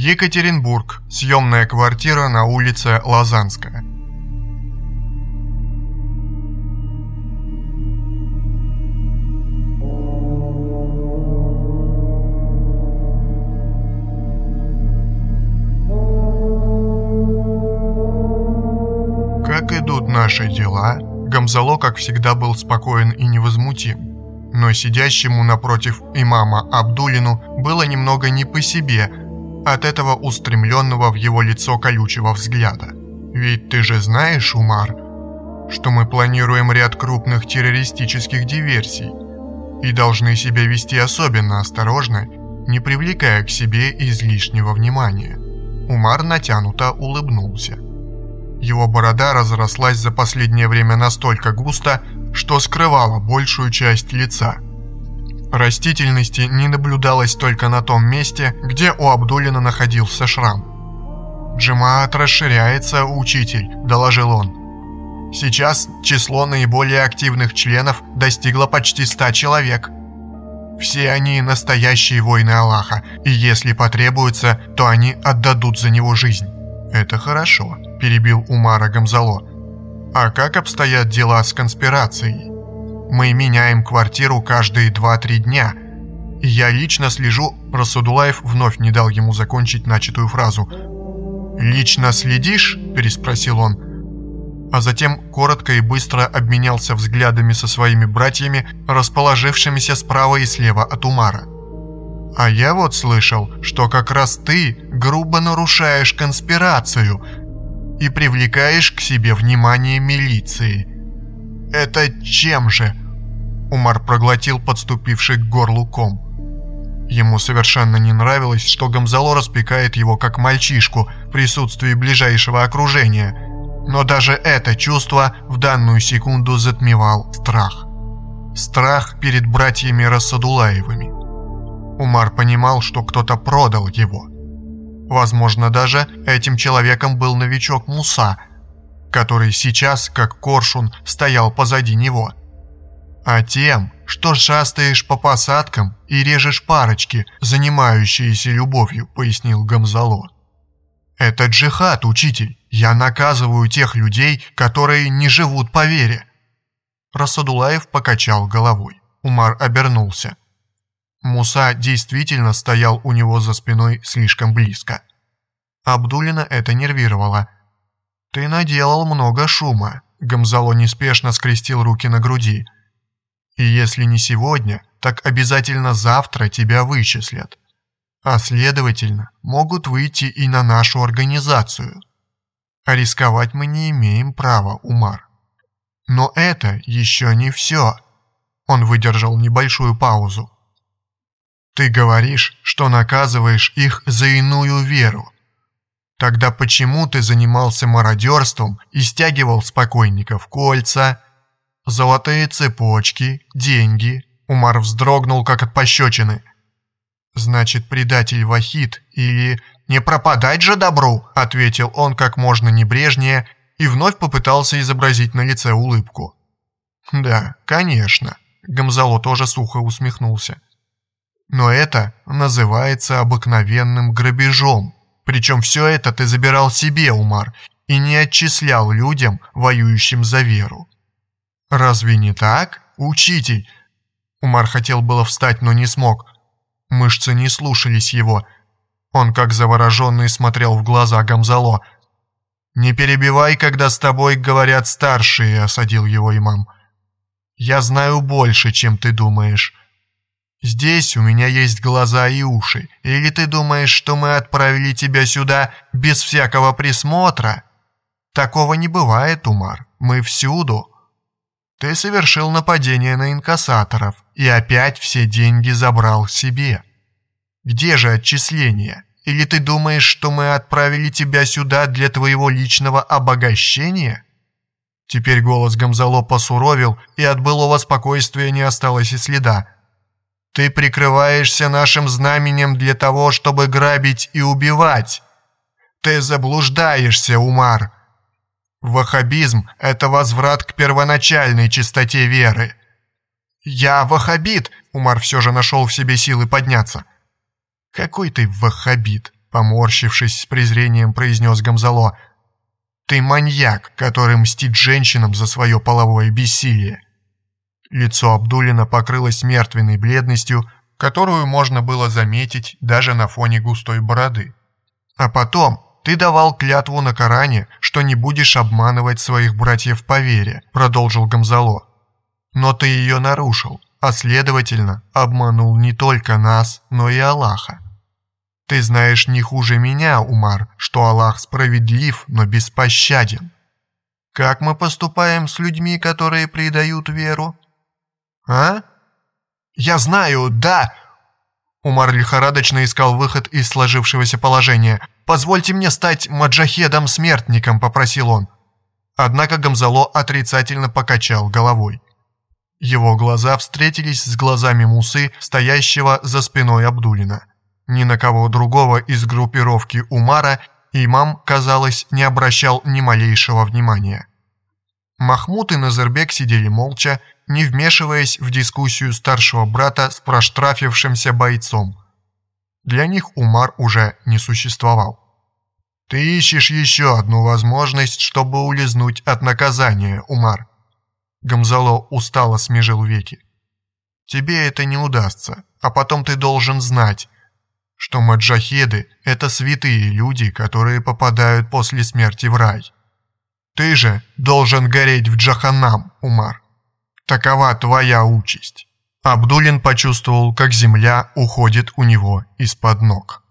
Екатеринбург. Съемная квартира на улице Лазанская. Как идут наши дела? Гамзало, как всегда, был спокоен и невозмутим. Но сидящему напротив имама Абдулину было немного не по себе от этого устремленного в его лицо колючего взгляда. «Ведь ты же знаешь, Умар, что мы планируем ряд крупных террористических диверсий и должны себя вести особенно осторожно, не привлекая к себе излишнего внимания». Умар натянуто улыбнулся. Его борода разрослась за последнее время настолько густо, что скрывала большую часть лица. Растительности не наблюдалось только на том месте, где у Абдулина находился шрам. «Джимаат расширяется, учитель», – доложил он. «Сейчас число наиболее активных членов достигло почти ста человек. Все они настоящие воины Аллаха, и если потребуется, то они отдадут за него жизнь». «Это хорошо», – перебил Умара Гамзало. «А как обстоят дела с конспирацией? Мы меняем квартиру каждые 2-3 дня. Я лично слежу...» Расудулаев вновь не дал ему закончить начатую фразу. «Лично следишь?» – переспросил он. А затем коротко и быстро обменялся взглядами со своими братьями, расположившимися справа и слева от Умара. А я вот слышал, что как раз ты грубо нарушаешь конспирацию и привлекаешь к себе внимание милиции. Это чем же? Умар проглотил подступивший к горлу ком. Ему совершенно не нравилось, что Гамзало распекает его как мальчишку в присутствии ближайшего окружения, но даже это чувство в данную секунду затмевал страх. Страх перед братьями Рассадулаевыми. Умар понимал, что кто-то продал его. Возможно, даже этим человеком был новичок Муса, который сейчас, как коршун, стоял позади него. А тем, что шастаешь по посадкам и режешь парочки, занимающиеся любовью, пояснил Гамзало. Это джихад, учитель. Я наказываю тех людей, которые не живут по вере. Расадулаев покачал головой. Умар обернулся. Муса действительно стоял у него за спиной слишком близко. Абдулина это нервировало. «Ты наделал много шума», — Гамзало неспешно скрестил руки на груди. «И если не сегодня, так обязательно завтра тебя вычислят. А следовательно, могут выйти и на нашу организацию. А рисковать мы не имеем права, Умар. Но это еще не все». Он выдержал небольшую паузу. Ты говоришь, что наказываешь их за иную веру. Тогда почему ты занимался мародерством и стягивал с покойников кольца, золотые цепочки, деньги? Умар вздрогнул, как от пощечины. Значит, предатель Вахид или «Не пропадать же добру!» — ответил он как можно небрежнее и вновь попытался изобразить на лице улыбку. «Да, конечно», — Гамзало тоже сухо усмехнулся. Но это называется обыкновенным грабежом. Причем все это ты забирал себе, Умар, и не отчислял людям, воюющим за веру. Разве не так, учитель? Умар хотел было встать, но не смог. Мышцы не слушались его. Он, как завороженный, смотрел в глаза Гамзало. «Не перебивай, когда с тобой говорят старшие», — осадил его имам. «Я знаю больше, чем ты думаешь». Здесь у меня есть глаза и уши. Или ты думаешь, что мы отправили тебя сюда без всякого присмотра? Такого не бывает, Умар. Мы всюду. Ты совершил нападение на инкассаторов и опять все деньги забрал себе. Где же отчисления? Или ты думаешь, что мы отправили тебя сюда для твоего личного обогащения?» Теперь голос Гамзало посуровил, и от былого спокойствия не осталось и следа. Ты прикрываешься нашим знаменем для того, чтобы грабить и убивать. Ты заблуждаешься, Умар. Ваххабизм – это возврат к первоначальной чистоте веры. Я ваххабит, Умар все же нашел в себе силы подняться. Какой ты ваххабит? поморщившись с презрением, произнес Гамзало. «Ты маньяк, который мстит женщинам за свое половое бессилие». Лицо Абдулина покрылось мертвенной бледностью, которую можно было заметить даже на фоне густой бороды. А потом ты давал клятву на Коране, что не будешь обманывать своих братьев по вере, продолжил Гамзало. Но ты ее нарушил, а следовательно, обманул не только нас, но и Аллаха. Ты знаешь не хуже меня, Умар, что Аллах справедлив, но беспощаден. Как мы поступаем с людьми, которые предают веру? А? Я знаю, да. Умар лихорадочно искал выход из сложившегося положения. «Позвольте мне стать маджахедом-смертником», — попросил он. Однако Гамзало отрицательно покачал головой. Его глаза встретились с глазами Мусы, стоящего за спиной Абдулина. Ни на кого другого из группировки Умара имам, казалось, не обращал ни малейшего внимания. Махмуд и Назарбек сидели молча, не вмешиваясь в дискуссию старшего брата с проштрафившимся бойцом. Для них Умар уже не существовал. «Ты ищешь еще одну возможность, чтобы улизнуть от наказания, Умар». Гамзало устало смежил веки. «Тебе это не удастся, а потом ты должен знать, что маджахеды – это святые люди, которые попадают после смерти в рай. Ты же должен гореть в Джаханам, Умар. Такова твоя участь. Абдулин почувствовал, как земля уходит у него из-под ног.